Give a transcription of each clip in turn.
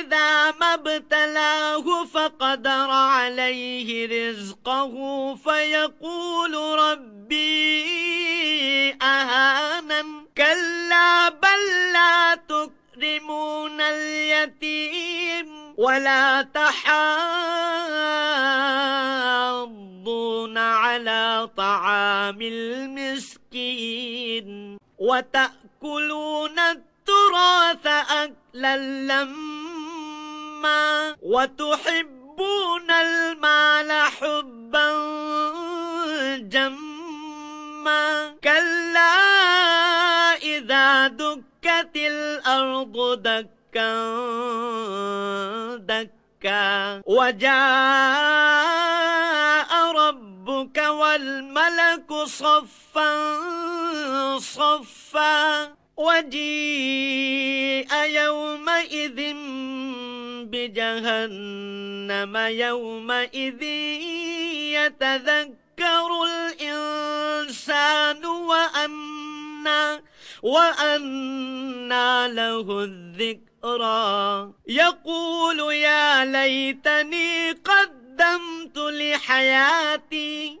إذا ما ابتلاه فقدر عليه رزقه فيقول ربي أهانن كلا بل لا تكرمون اليتيم ولا تحاضون على طعام المسكين وتأكلون التراث أكلا لما وتحبون المال حبا جما كلا إذا دكت الأرض دكا دكا وجاء ربك والملك صفا صفا وجيء يومئذ بجهنم يومئذ يتذكر الإنسان وأنى وأنى له الذكر ذكرا يقول يا ليتني قدمت لحياتي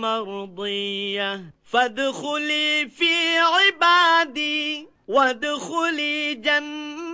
مرضية. فادخلي في عبادي وادخلي جنتي.